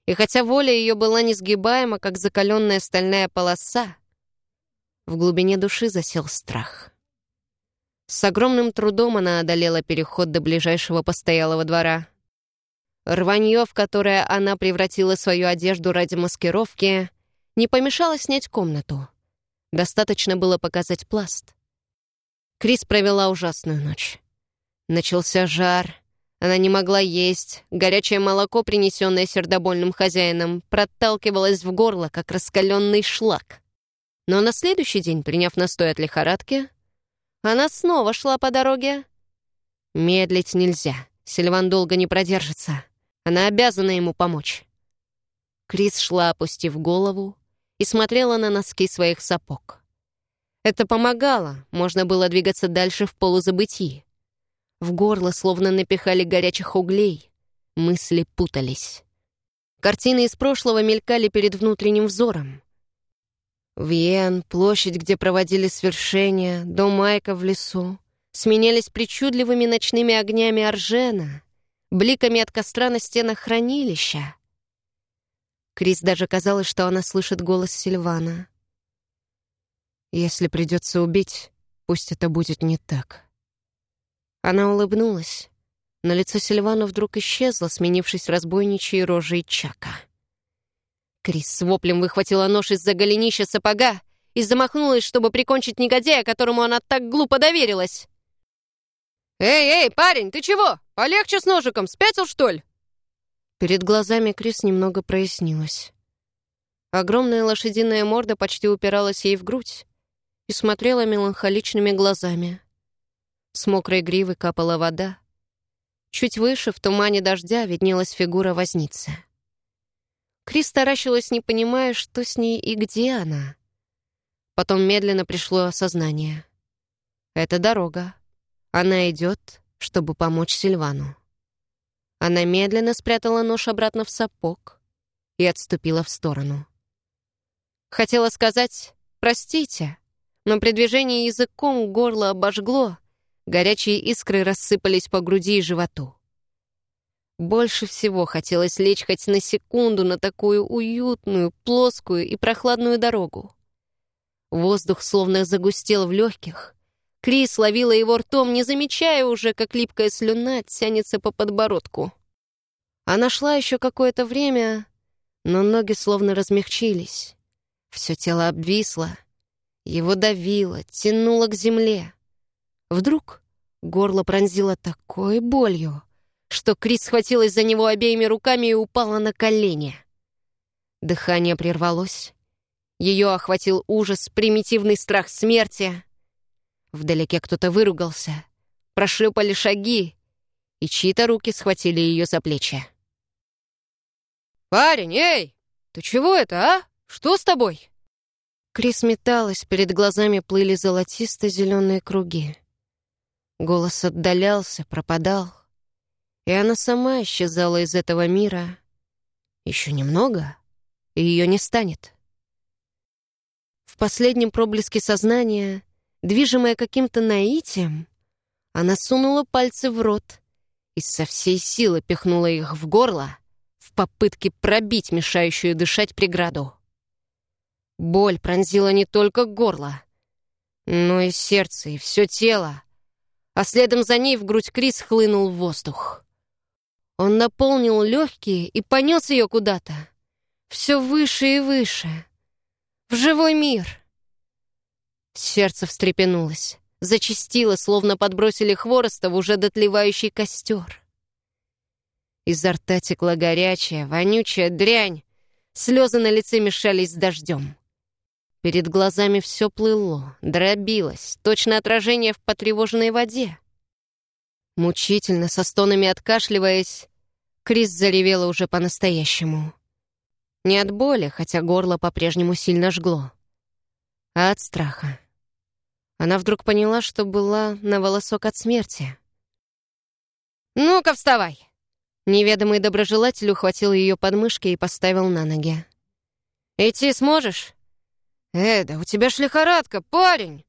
A: И хотя воля ее была несгибаема, как закаленная стальная полоса, в глубине души засел страх. С огромным трудом она одолела переход до ближайшего постоялого двора. Рванье, в которое она превратила свою одежду ради маскировки, не помешало снять комнату. Достаточно было показать пласт. Крис провела ужасную ночь. Начался жар, она не могла есть, горячее молоко, принесенное сердобольным хозяином, проталкивалось в горло, как раскаленный шлак. Но на следующий день, приняв настой от лихорадки, она снова шла по дороге. Медлить нельзя. Сильван долго не продержится. Она обязана ему помочь. Крис шла, опустив голову, и смотрела на носки своих сапог. Это помогало, можно было двигаться дальше в полузабытии. В горло словно напихали горячих углей, мысли путались. Картины из прошлого мелькали перед внутренним взором. Виен, площадь, где проводили свершения, дом Майка в лесу, сменялись причудливыми ночными огнями Аржена, бликами от костра на стенах хранилища. Крис даже казалось, что она слышит голос Сильвана. «Если придется убить, пусть это будет не так». Она улыбнулась. На лицо Сильвана вдруг исчезло, сменившись разбойничьей рожей Чака. Крис с воплем выхватила нож из-за голенища сапога и замахнулась, чтобы прикончить негодяя, которому она так глупо доверилась. «Эй, эй, парень, ты чего? Полегче с ножиком, спятил, что ли?» Перед глазами Крис немного прояснилось. Огромная лошадиная морда почти упиралась ей в грудь и смотрела меланхоличными глазами. С мокрой гривы капала вода. Чуть выше, в тумане дождя, виднелась фигура возницы. Крис таращилась, не понимая, что с ней и где она. Потом медленно пришло осознание. Это дорога. Она идет, чтобы помочь Сильвану. Она медленно спрятала нож обратно в сапог и отступила в сторону. Хотела сказать «простите», но при движении языком горло обожгло, горячие искры рассыпались по груди и животу. Больше всего хотелось лечь хоть на секунду на такую уютную, плоскую и прохладную дорогу. Воздух словно загустел в легких. Крис ловила его ртом, не замечая уже, как липкая слюна тянется по подбородку. Она шла еще какое-то время, но ноги словно размягчились. Все тело обвисло, его давило, тянуло к земле. Вдруг горло пронзило такой болью, что Крис схватилась за него обеими руками и упала на колени. Дыхание прервалось. Ее охватил ужас, примитивный страх смерти. Вдалеке кто-то выругался. Прошлепали шаги, и чьи-то руки схватили ее за плечи. «Парень, эй! Ты чего это, а? Что с тобой?» Крис металась, перед глазами плыли золотисто-зеленые круги. Голос отдалялся, пропадал и она сама исчезала из этого мира. Еще немного, и ее не станет. В последнем проблеске сознания, движимая каким-то наитием, она сунула пальцы в рот и со всей силы пихнула их в горло в попытке пробить мешающую дышать преграду. Боль пронзила не только горло, но и сердце, и все тело, а следом за ней в грудь Крис хлынул воздух. Он наполнил легкие и понес ее куда-то. Все выше и выше. В живой мир. Сердце встрепенулось, зачастило, словно подбросили хвороста в уже дотлевающий костер. Изо рта текла горячая, вонючая дрянь. Слезы на лице мешались с дождем. Перед глазами все плыло, дробилось, точно отражение в потревоженной воде. Мучительно, со стонами откашливаясь, Крис заревела уже по-настоящему. Не от боли, хотя горло по-прежнему сильно жгло, а от страха. Она вдруг поняла, что была на волосок от смерти. «Ну-ка, вставай!» Неведомый доброжелатель ухватил ее подмышки и поставил на ноги. «Идти сможешь?» «Эда, у тебя ж лихорадка, парень!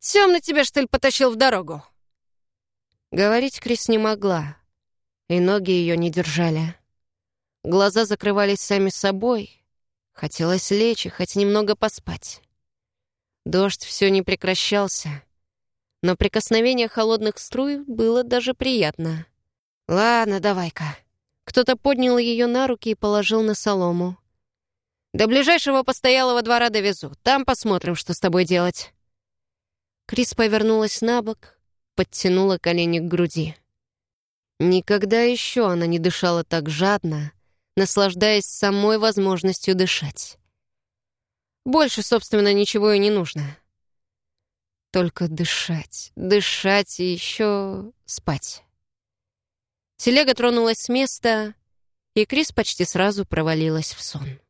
A: Темный тебя, что ли, потащил в дорогу?» Говорить Крис не могла, и ноги ее не держали. Глаза закрывались сами собой. Хотелось лечь и хоть немного поспать. Дождь все не прекращался, но прикосновение холодных струй было даже приятно. «Ладно, давай-ка». Кто-то поднял ее на руки и положил на солому. До ближайшего постоялого двора довезу. Там посмотрим, что с тобой делать». Крис повернулась на бок, подтянула колени к груди. Никогда еще она не дышала так жадно, наслаждаясь самой возможностью дышать. Больше, собственно, ничего и не нужно. Только дышать, дышать и еще спать. Телега тронулась с места, и Крис почти сразу провалилась в сон.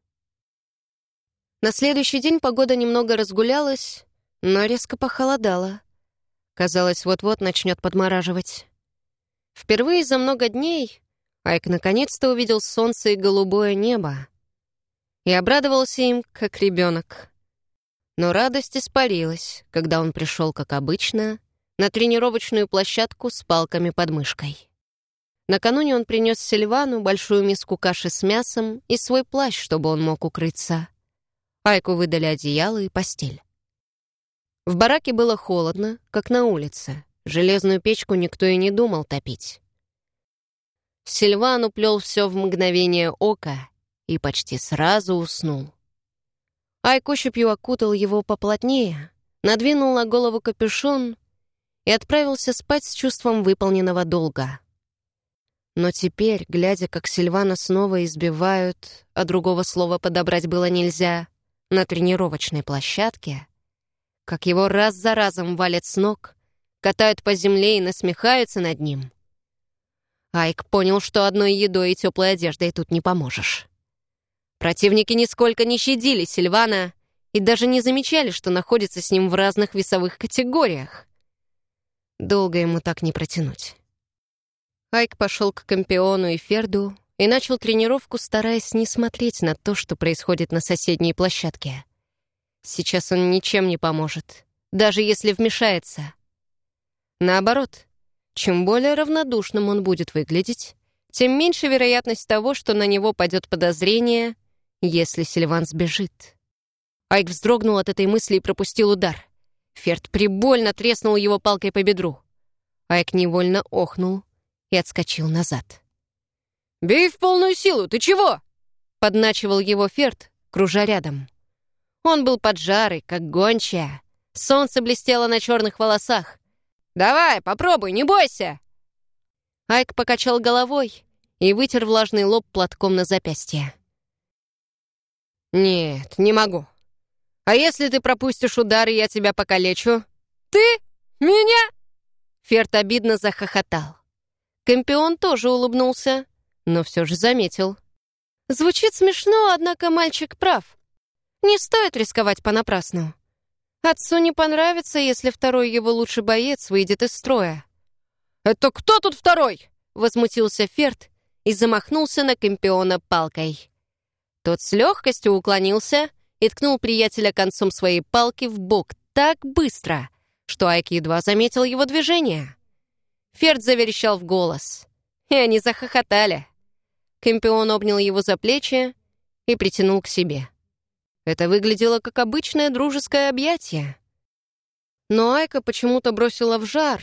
A: На следующий день погода немного разгулялась, но резко похолодала. Казалось, вот-вот начнет подмораживать. Впервые за много дней Айк наконец-то увидел солнце и голубое небо и обрадовался им, как ребенок. Но радость испарилась, когда он пришел, как обычно, на тренировочную площадку с палками под мышкой. Накануне он принес Сильвану большую миску каши с мясом и свой плащ, чтобы он мог укрыться. Айку выдали одеяло и постель. В бараке было холодно, как на улице. Железную печку никто и не думал топить. Сильван уплел все в мгновение ока и почти сразу уснул. Айк ощупью окутал его поплотнее, надвинул на голову капюшон и отправился спать с чувством выполненного долга. Но теперь, глядя, как Сильвана снова избивают, а другого слова подобрать было нельзя, на тренировочной площадке, как его раз за разом валят с ног, катают по земле и насмехаются над ним. Айк понял, что одной едой и теплой одеждой тут не поможешь. Противники нисколько не щадили Сильвана и даже не замечали, что находится с ним в разных весовых категориях. Долго ему так не протянуть. Айк пошел к Кампиону и Ферду и начал тренировку, стараясь не смотреть на то, что происходит на соседней площадке. Сейчас он ничем не поможет, даже если вмешается. Наоборот, чем более равнодушным он будет выглядеть, тем меньше вероятность того, что на него пойдет подозрение, если Сильван сбежит. Айк вздрогнул от этой мысли и пропустил удар. Ферд прибольно треснул его палкой по бедру. Айк невольно охнул и отскочил назад. «Бей в полную силу, ты чего?» — подначивал его Ферд, кружа рядом. Он был поджарый, как гончая. Солнце блестело на черных волосах. «Давай, попробуй, не бойся!» Айк покачал головой и вытер влажный лоб платком на запястье. «Нет, не могу. А если ты пропустишь удар, и я тебя покалечу?» «Ты? Меня?» Ферд обидно захохотал. Кэмпион тоже улыбнулся но все же заметил. Звучит смешно, однако мальчик прав. Не стоит рисковать понапрасну. Отцу не понравится, если второй его лучший боец выйдет из строя. «Это кто тут второй?» — возмутился Ферд и замахнулся на Кемпиона палкой. Тот с легкостью уклонился и ткнул приятеля концом своей палки в бок так быстро, что Айк едва заметил его движение. Ферд заверещал в голос, и они захохотали. Кемпион обнял его за плечи и притянул к себе. Это выглядело как обычное дружеское объятие. Но Айка почему-то бросила в жар,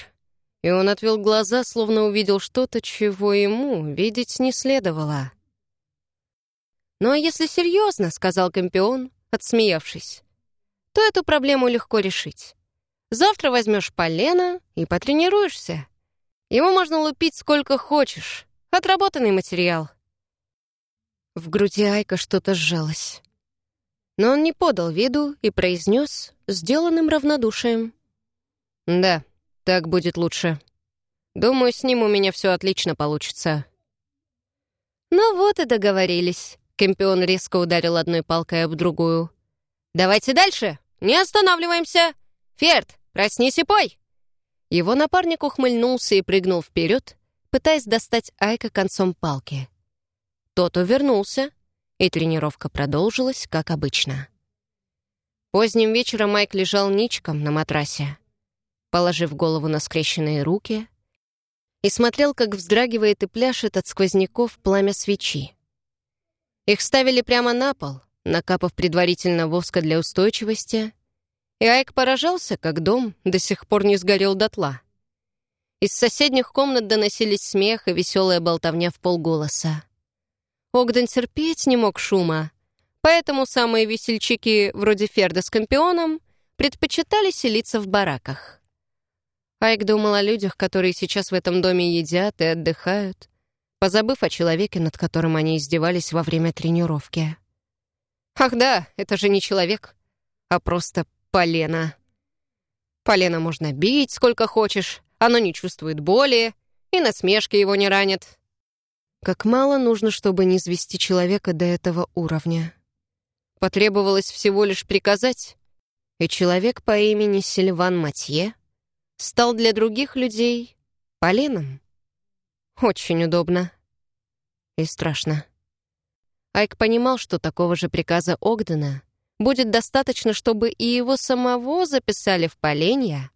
A: и он отвел глаза, словно увидел что-то, чего ему видеть не следовало. «Ну а если серьезно», — сказал Компион, отсмеявшись, «то эту проблему легко решить. Завтра возьмешь полено и потренируешься. Его можно лупить сколько хочешь. Отработанный материал». В груди Айка что-то сжалось. Но он не подал виду и произнес сделанным равнодушием. «Да, так будет лучше. Думаю, с ним у меня все отлично получится». «Ну вот и договорились». Кемпион резко ударил одной палкой об другую. «Давайте дальше! Не останавливаемся! Ферд, проснись и пой!» Его напарник ухмыльнулся и прыгнул вперед, пытаясь достать Айка концом палки. Тот увернулся, и тренировка продолжилась, как обычно. Поздним вечером Майк лежал ничком на матрасе положив голову на скрещенные руки, и смотрел, как вздрагивает и пляшет от сквозняков пламя свечи. Их ставили прямо на пол, накапав предварительно воска для устойчивости, и Айк поражался, как дом до сих пор не сгорел дотла. Из соседних комнат доносились смех и веселая болтовня в полголоса. Огден терпеть не мог шума, поэтому самые весельчаки, вроде Ферда с Компионом, предпочитали селиться в бараках. Айк думал о людях, которые сейчас в этом доме едят и отдыхают, позабыв о человеке, над которым они издевались во время тренировки. Ах да, это же не человек, а просто полено. Полено можно бить сколько хочешь, оно не чувствует боли, и насмешки его не ранят. Как мало нужно, чтобы не извести человека до этого уровня. Потребовалось всего лишь приказать, и человек по имени Сильван Матье стал для других людей поленом. Очень удобно. И страшно. Айк понимал, что такого же приказа Огдена будет достаточно, чтобы и его самого записали в поленья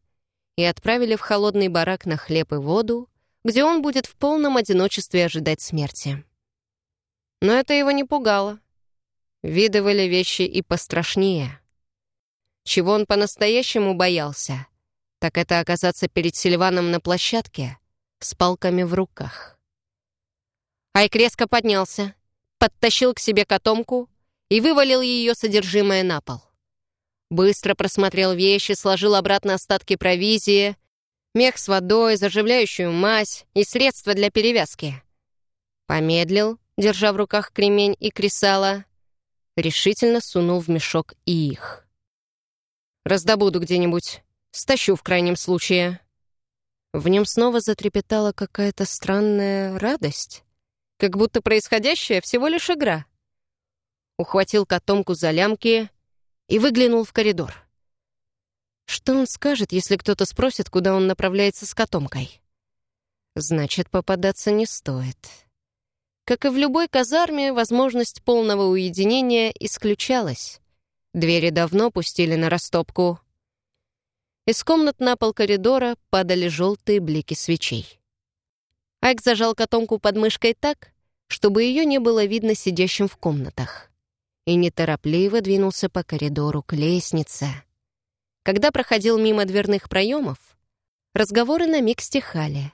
A: и отправили в холодный барак на хлеб и воду, где он будет в полном одиночестве ожидать смерти. Но это его не пугало. Видывали вещи и пострашнее. Чего он по-настоящему боялся, так это оказаться перед Сильваном на площадке с палками в руках. Айк резко поднялся, подтащил к себе котомку и вывалил ее содержимое на пол. Быстро просмотрел вещи, сложил обратно остатки провизии, мех с водой, заживляющую мазь и средства для перевязки. Помедлил, держа в руках кремень и кресало, решительно сунул в мешок и их. «Раздобуду где-нибудь. Стащу в крайнем случае». В нем снова затрепетала какая-то странная радость, как будто происходящее всего лишь игра. Ухватил котомку за лямки и выглянул в коридор. Что он скажет, если кто-то спросит, куда он направляется с котомкой? Значит, попадаться не стоит. Как и в любой казарме, возможность полного уединения исключалась. Двери давно пустили на растопку — из комнат на пол коридора падали желтые блики свечей. Айк зажал котомку под мышкой так, чтобы ее не было видно сидящим в комнатах, и неторопливо двинулся по коридору к лестнице. Когда проходил мимо дверных проемов, разговоры на миг стихали,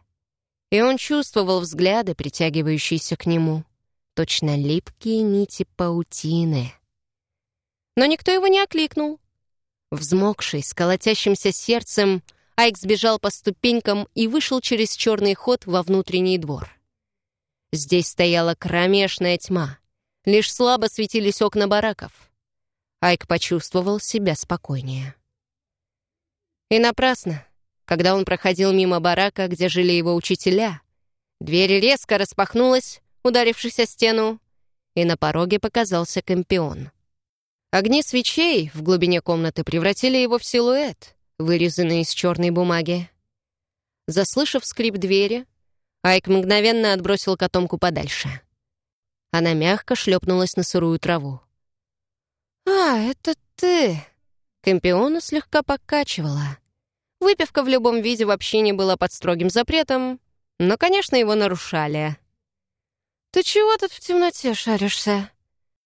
A: и он чувствовал взгляды, притягивающиеся к нему, точно липкие нити паутины. Но никто его не окликнул, Взмокший, с колотящимся сердцем, Айк сбежал по ступенькам и вышел через черный ход во внутренний двор. Здесь стояла кромешная тьма. Лишь слабо светились окна бараков. Айк почувствовал себя спокойнее. И напрасно. Когда он проходил мимо барака, где жили его учителя, дверь резко распахнулась, ударившись о стену, и на пороге показался компион. Огни свечей в глубине комнаты превратили его в силуэт, вырезанный из черной бумаги. Заслышав скрип двери, Айк мгновенно отбросил котомку подальше. Она мягко шлепнулась на сырую траву. «А, это ты!» Кэмпиона слегка покачивала. Выпивка в любом виде вообще не была под строгим запретом, но, конечно, его нарушали. «Ты чего тут в темноте шаришься?»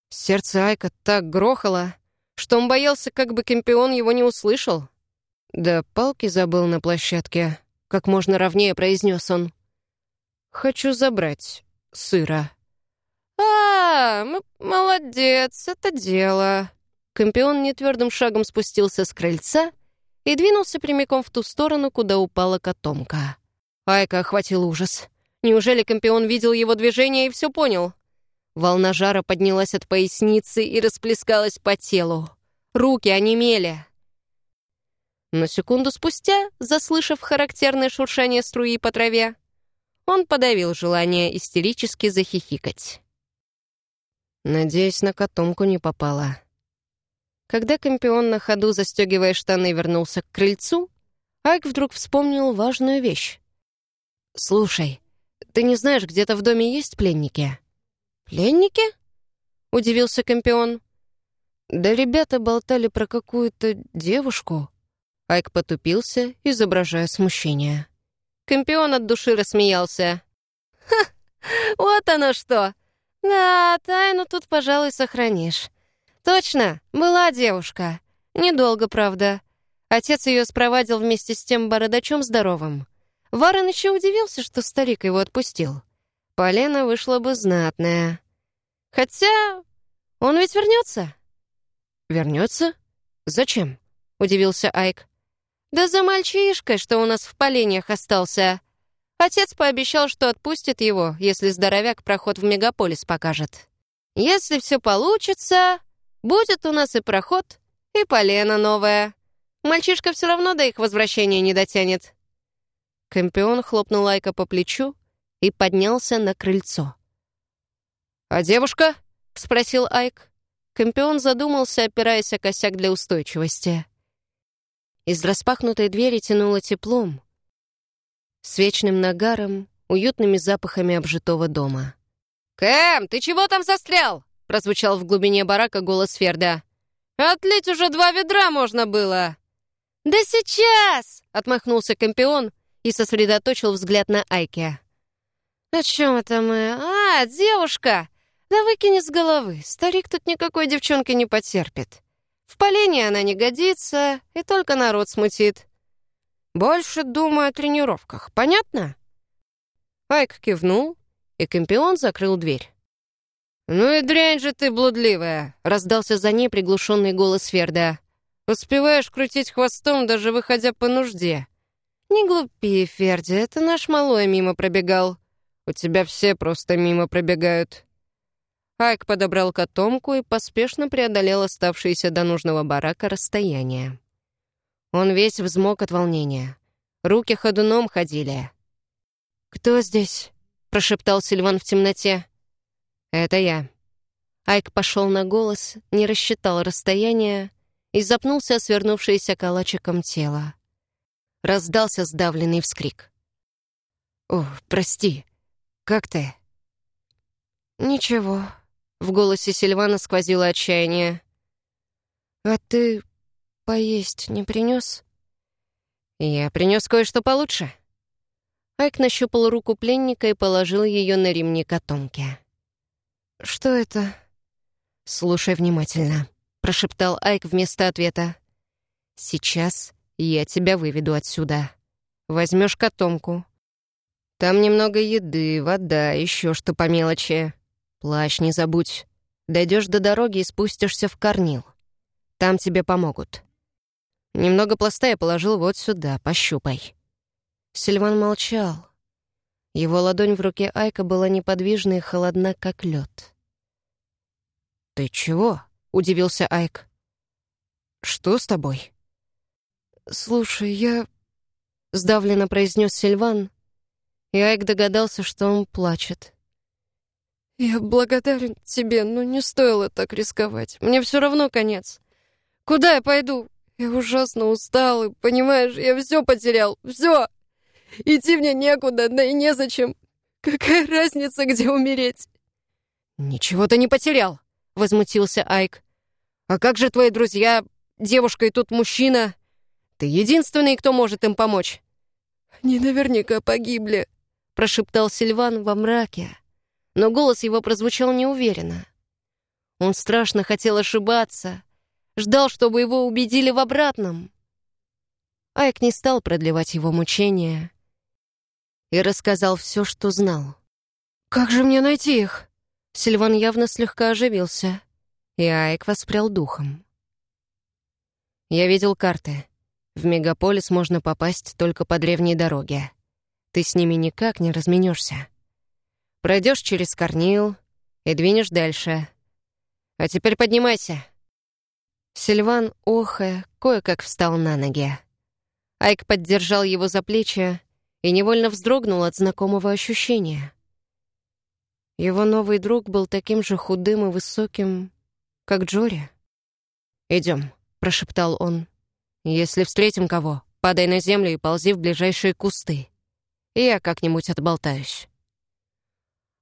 A: Сердце Айка так грохало, что он боялся, как бы Кемпион его не услышал. «Да палки забыл на площадке», — как можно ровнее произнес он. «Хочу забрать сыра». «А, молодец, это дело». Кемпион нетвердым шагом спустился с крыльца и двинулся прямиком в ту сторону, куда упала котомка. Айка охватил ужас. Неужели Кемпион видел его движение и все понял? Волна жара поднялась от поясницы и расплескалась по телу. Руки онемели. Но секунду спустя, заслышав характерное шуршание струи по траве, он подавил желание истерически захихикать. Надеюсь, на котомку не попала. Когда Компион на ходу, застегивая штаны, вернулся к крыльцу, Айк вдруг вспомнил важную вещь. «Слушай, ты не знаешь, где-то в доме есть пленники?» «Пленники?» — удивился Компион. «Да ребята болтали про какую-то девушку. Айк потупился, изображая смущение. Компион от души рассмеялся. «Ха! Вот оно что! Да, тайну тут, пожалуй, сохранишь. Точно, была девушка. Недолго, правда. Отец ее спровадил вместе с тем бородачом здоровым. Варен еще удивился, что старик его отпустил. Полена вышла бы знатная. Хотя он ведь вернется. Вернется? Зачем? Удивился Айк. «Да за мальчишкой, что у нас в поленьях остался. Отец пообещал, что отпустит его, если здоровяк проход в мегаполис покажет. Если все получится, будет у нас и проход, и полено новое. Мальчишка все равно до их возвращения не дотянет». Кэмпион хлопнул Айка по плечу и поднялся на крыльцо. «А девушка?» — спросил Айк. Кэмпион задумался, опираясь о косяк для устойчивости. Из распахнутой двери тянуло теплом, с вечным нагаром, уютными запахами обжитого дома. «Кэм, ты чего там застрял?» — прозвучал в глубине барака голос Ферда. «Отлить уже два ведра можно было!» «Да сейчас!» — отмахнулся Компион и сосредоточил взгляд на Айке. «О чем это мы? А, девушка! Да выкини с головы, старик тут никакой девчонки не потерпит. В полене она не годится и только народ смутит. Больше думаю о тренировках, понятно?» Айк кивнул, и Кемпион закрыл дверь. «Ну и дрянь же ты, блудливая!» — раздался за ней приглушенный голос Ферда. «Успеваешь крутить хвостом, даже выходя по нужде». «Не глупи, Ферди, это наш малой мимо пробегал. У тебя все просто мимо пробегают». Айк подобрал котомку и поспешно преодолел оставшееся до нужного барака расстояние. Он весь взмок от волнения. Руки ходуном ходили. «Кто здесь?» — прошептал Сильван в темноте. «Это я». Айк пошел на голос, не рассчитал расстояние и запнулся свернувшееся калачиком тело. Раздался сдавленный вскрик. «О, прости. Как ты?» «Ничего», в голосе Сильвана сквозило отчаяние. «А ты поесть не принес?» «Я принес кое-что получше». Айк нащупал руку пленника и положил ее на ремни котомки. «Что это?» «Слушай внимательно», — прошептал Айк вместо ответа. «Сейчас я тебя выведу отсюда. Возьмешь котомку. Там немного еды, вода, еще что по мелочи. Плащ не забудь. Дойдешь до дороги и спустишься в Корнил. Там тебе помогут. Немного пласта я положил вот сюда, пощупай». Сильван молчал. Его ладонь в руке Айка была неподвижна и холодна, как лед. «Ты чего?» — удивился Айк. «Что с тобой?» «Слушай, я...» — сдавленно произнес Сильван, и Айк догадался, что он плачет. «Я благодарен тебе, но не стоило так рисковать. Мне все равно конец. Куда я пойду? Я ужасно устал, и, понимаешь, я все потерял. Все. Идти мне некуда, да и незачем. Какая разница, где умереть?» «Ничего ты не потерял», — возмутился Айк. А как же твои друзья, девушка и тут мужчина? Ты единственный, кто может им помочь». «Они наверняка погибли», — прошептал Сильван во мраке, но голос его прозвучал неуверенно. Он страшно хотел ошибаться, ждал, чтобы его убедили в обратном. Айк не стал продлевать его мучения и рассказал все, что знал. «Как же мне найти их?» Сильван явно слегка оживился, и Айк воспрял духом. «Я видел карты. В мегаполис можно попасть только по древней дороге. Ты с ними никак не разменешься. Пройдешь через Корнил и двинешь дальше. А теперь поднимайся». Сильван, охая, кое-как встал на ноги. Айк поддержал его за плечи и невольно вздрогнул от знакомого ощущения. Его новый друг был таким же худым и высоким, как Джори. «Идем», — прошептал он. «Если встретим кого, падай на землю и ползи в ближайшие кусты. Я как-нибудь отболтаюсь».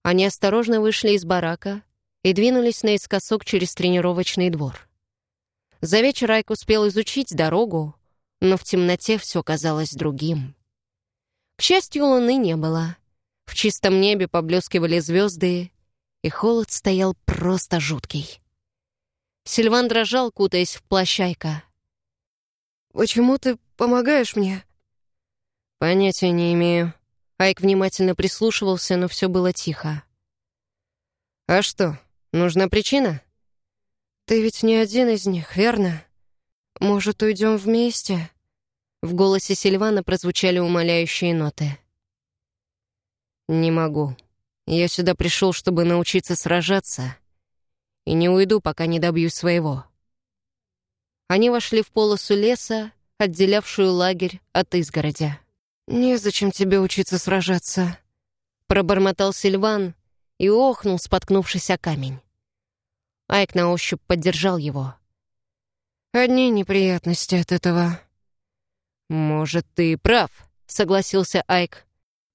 A: Они осторожно вышли из барака и двинулись наискосок через тренировочный двор. За вечер Айк успел изучить дорогу, но в темноте все казалось другим. К счастью, луны не было. В чистом небе поблескивали звезды, и холод стоял просто жуткий. Сильван дрожал, кутаясь в плащайка. «Почему ты помогаешь мне?» «Понятия не имею». Айк внимательно прислушивался, но все было тихо. «А что, нужна причина?» «Ты ведь не один из них, верно? Может, уйдем вместе?» В голосе Сильвана прозвучали умоляющие ноты. «Не могу. Я сюда пришел, чтобы научиться сражаться, и не уйду, пока не добьюсь своего». Они вошли в полосу леса, отделявшую лагерь от изгородя. «Незачем тебе учиться сражаться», — пробормотал Сильван и охнул, споткнувшись о камень. Айк на ощупь поддержал его. «Одни неприятности от этого». «Может, ты прав», — согласился Айк.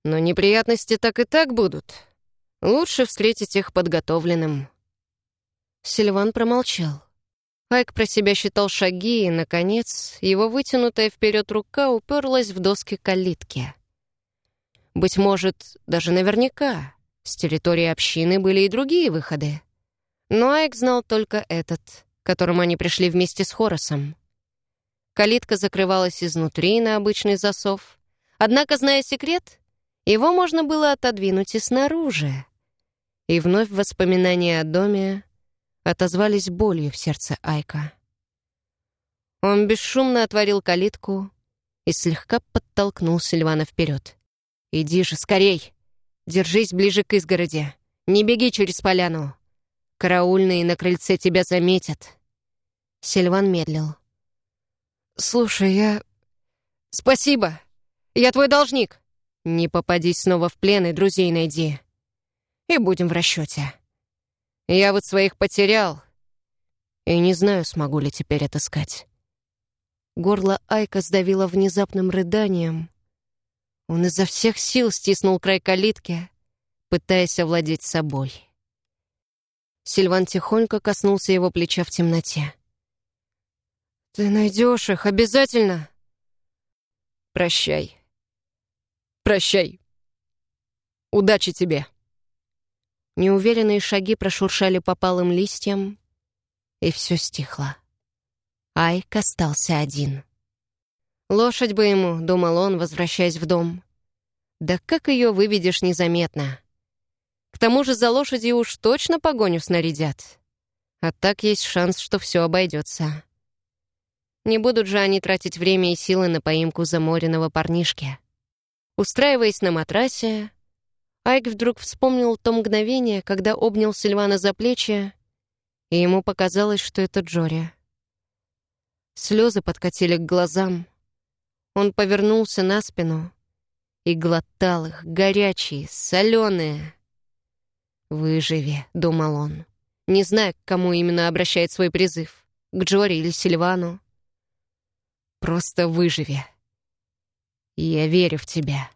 A: Но неприятности так и так будут. Лучше встретить их подготовленным. Сильван промолчал. Айк про себя считал шаги, и, наконец, его вытянутая вперед рука уперлась в доски калитки. Быть может, даже наверняка, с территории общины были и другие выходы. Но Айк знал только этот, к которому они пришли вместе с Хоросом. Калитка закрывалась изнутри на обычный засов. Однако, зная секрет, его можно было отодвинуть и снаружи. И вновь воспоминания о доме отозвались болью в сердце Айка. Он бесшумно отворил калитку и слегка подтолкнул Сильвана вперед. «Иди же, скорей! Держись ближе к изгороди! Не беги через поляну! Караульные на крыльце тебя заметят!» Сильван медлил. «Слушай, я...» «Спасибо! Я твой должник!» Не попадись снова в плен и друзей найди. И будем в расчете. Я вот своих потерял. И не знаю, смогу ли теперь отыскать. Горло Айка сдавило внезапным рыданием. Он изо всех сил стиснул край калитки, пытаясь овладеть собой. Сильван тихонько коснулся его плеча в темноте. «Ты найдешь их, обязательно!» «Прощай», Прощай. Удачи тебе. Неуверенные шаги прошуршали по палым листьям, и все стихло. Айк остался один. «Лошадь бы ему», — думал он, возвращаясь в дом. «Да как ее выведешь незаметно? К тому же за лошадью уж точно погоню снарядят. А так есть шанс, что все обойдется. Не будут же они тратить время и силы на поимку заморенного парнишки». Устраиваясь на матрасе, Айк вдруг вспомнил то мгновение, когда обнял Сильвана за плечи, и ему показалось, что это Джори. Слезы подкатили к глазам. Он повернулся на спину и глотал их, горячие, соленые. «Выживи», — думал он, не зная, к кому именно обращает свой призыв, к Джори или Сильвану. «Просто выживи». Я верю в тебя.